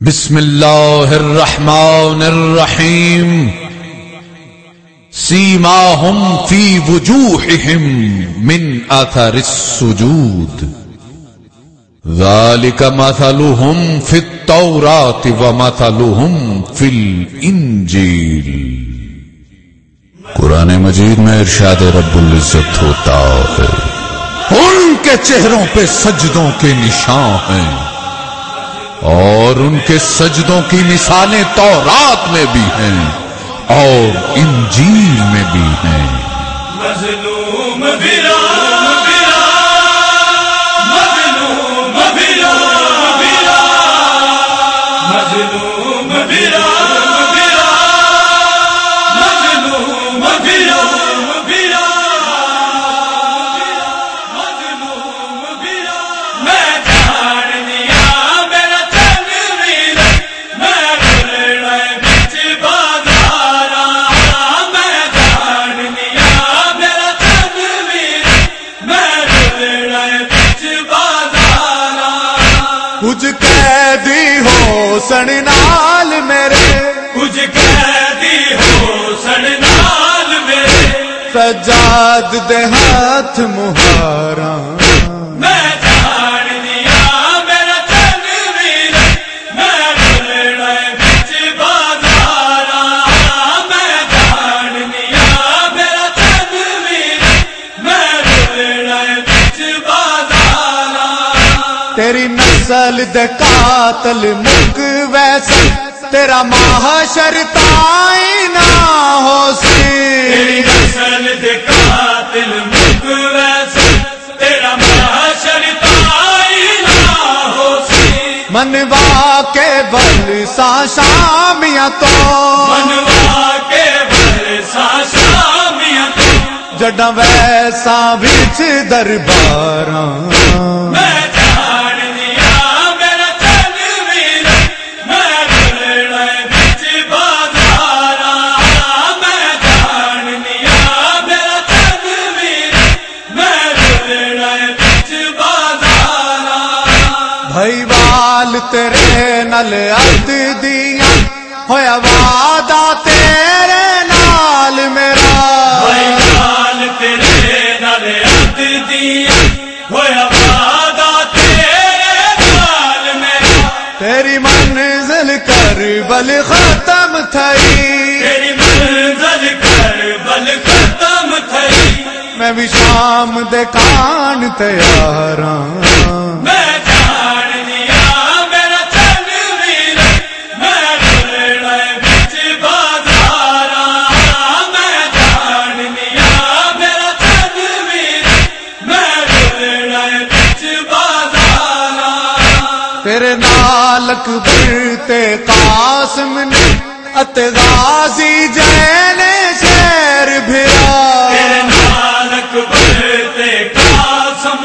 بسم الله الرحمن الرحيم سيماهم في وجوههم من أثر السجود ذلك مثلهم في التوراة ومثلهم في الإنجيل قرآن مجید میں ارشاد رب العزت ہوتا ہے۔ ان کے چہروں پہ سجدوں کے نشان ہیں۔ اور ان کے سجدوں کی مثالیں تورات میں بھی ہیں اور انجیل میں بھی ہیں۔ مظلوم سجاد دے ہاتھ مہارا۔ میں جان لیا میرا تنویر میں بلڑے بچ بازارا۔ میں جان لیا میرا تنویر میں بلڑے بچ بازارا۔ تیری نسل دے قاتل مک ویسے تیرا معاشر تائی نہ ہو سی قاتل تیرا معاشر تائی نہ ہو سی منوا کے بل سا شامیاں تو۔ منوا کے بل سا شامیاں تو۔ جڈا ویسا بچ درباراں۔ میں بھائی وال تیرے نل ارد دیا ہویا وعدہ تیرے نال میرا۔ بھائی تیرے دیا ہویا وعدہ تیرے نال میرا۔ تیری منزل کر بل ختم تھئی۔ تیری منزل کر بل ختم تھئی۔ میں بھی شام دے کان تیار تیرے نالک برتے قاسم نے ات غازی جین شیر تیرے بھرا نالک بڑھتے قاسم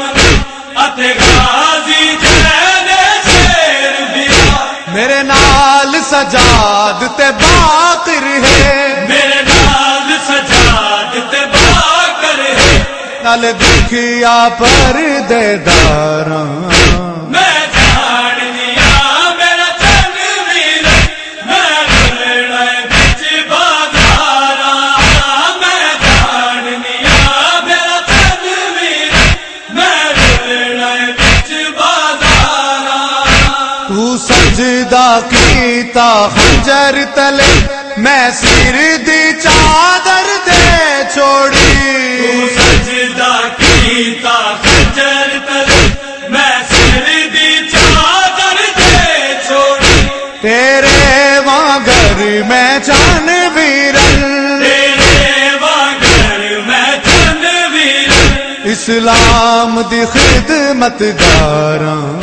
اتے غازی جینے شیر بیا میرے نال سجاد تے باقر ہے میرے نال سجاد تے باکر ہے نال دکھیا پر دے داراں میں کیتا خنجر تلے میں سر دی چادر دے چھوڑی۔ سجدہ میں سر دی چادر دے چھوڑی۔ تیرے میں ویرن۔ تیرے میں چند ویر اسلام دی خدمت داراں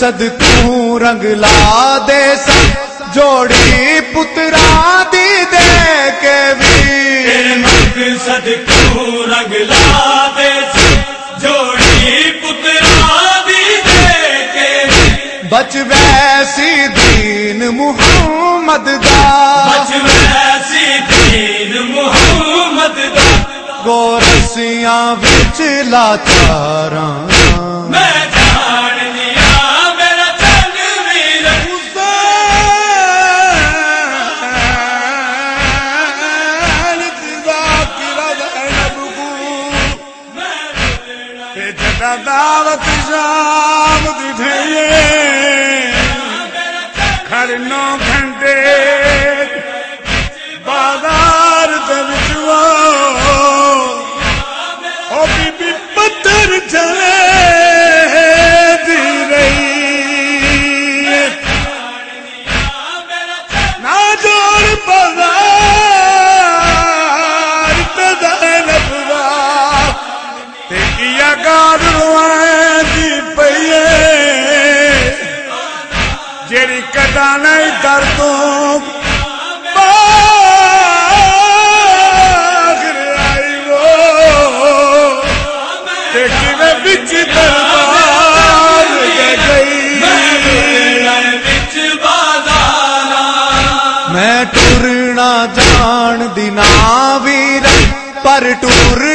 مقصد تو رنگ لا دے سن جوڑی پترا دی دے کے بھی مقصد کو رنگ لا دے سی، جوڑی پترا دی دے کے بچ ویسی دین محمد دا۔ بچ ویسی دین محمد دا۔ گورسیاں بچ لاچاراں دعوت دکھائیے کھڑ نو بچ وچ دربار گئی۔ میں ٹورنا جان دینا ویر پر ٹور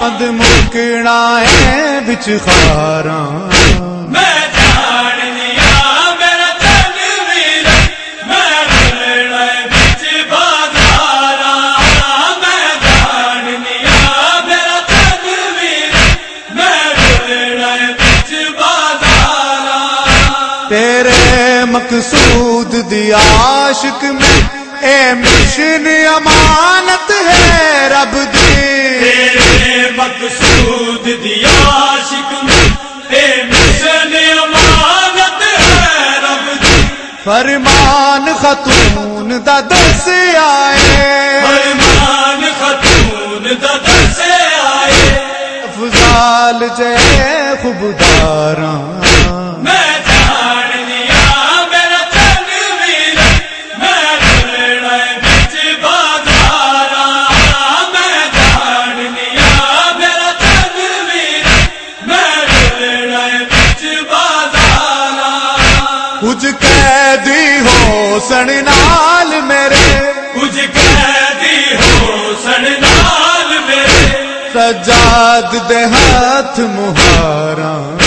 پد مکنا ہے بچ خاراں۔ میں جان لیا میرا تنویر میں ٹرنا بچ بازار میں جان لیا میرا تنویر میں ٹرنا بچ بازار تیرے مقصود دی عاشق میں اے مشن امانت ہے رب دی تیرے مقصود دیا شکم امانت ہے رب دی فرمان خاتون دا دس آئے۔ فرمان خاتون دا آئے۔ افضال جے خوبداراں۔ میں کچھ قیدی ہو سن نال میرے۔ کچھ قیدی ہو سن نال میرے۔ سجاد دے ہاتھ مہاراں۔